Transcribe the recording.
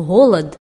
голод.